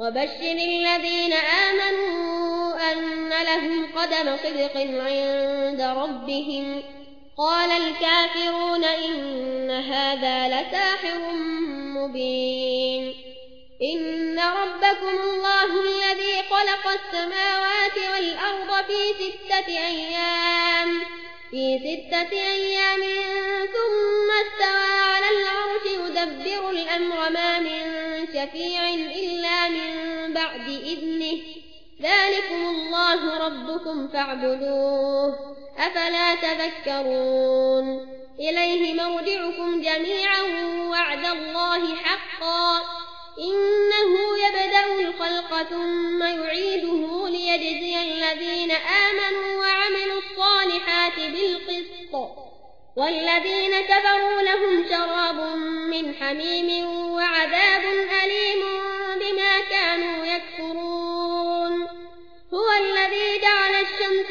وبشر الذين آمنوا أن لهم قدم صدق عند ربهم. قال الكافرون إن هذا لساحر مبين. إن ربكم الله الذي خلق السماوات والأرض في ستة أيام. في ستة أيام ثم استوى على العرش يدبر الأمر ما من شفيع إلا من بعد إذنه. ذلكم الله ربكم فاعبدوه. أفلا تذكرون؟ إليه مرجعكم جميعا وعد الله حقا. إنه يبدأ الخلق ثم يعيده ليجزي الذين آمنوا وعملوا الصالحات بالقسط. والذين كفروا لهم شراب من حميم وعذاب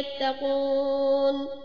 يتقون